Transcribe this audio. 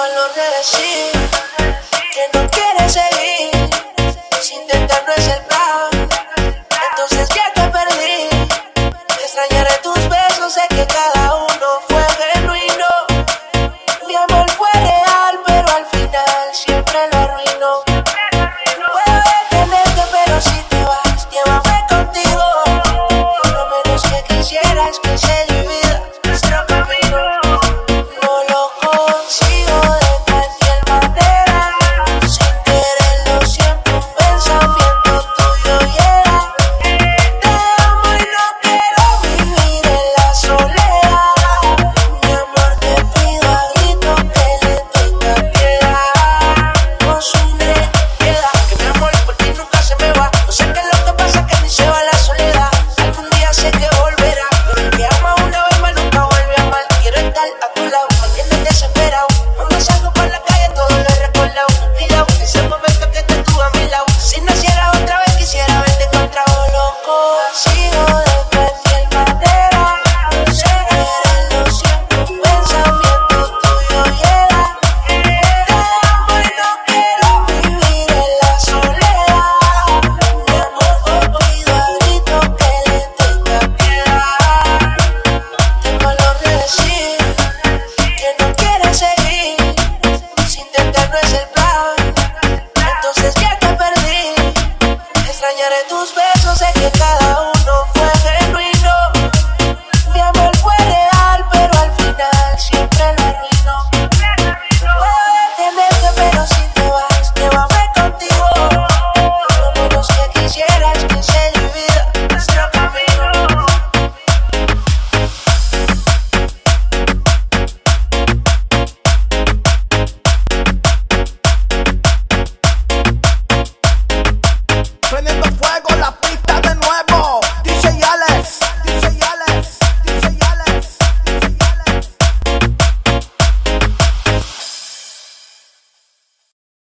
malo decir que no quieres seguir. Si intentar no es el plan, entonces ya te perdí. Me extrañaré tus besos, sé que cada uno fue genuino. Mi amor fue real, pero al final siempre lo arruinó. Puedo detenerte, pero si te vas, llévame contigo. Lo menos que quisieras es que se besos sé que cada uno.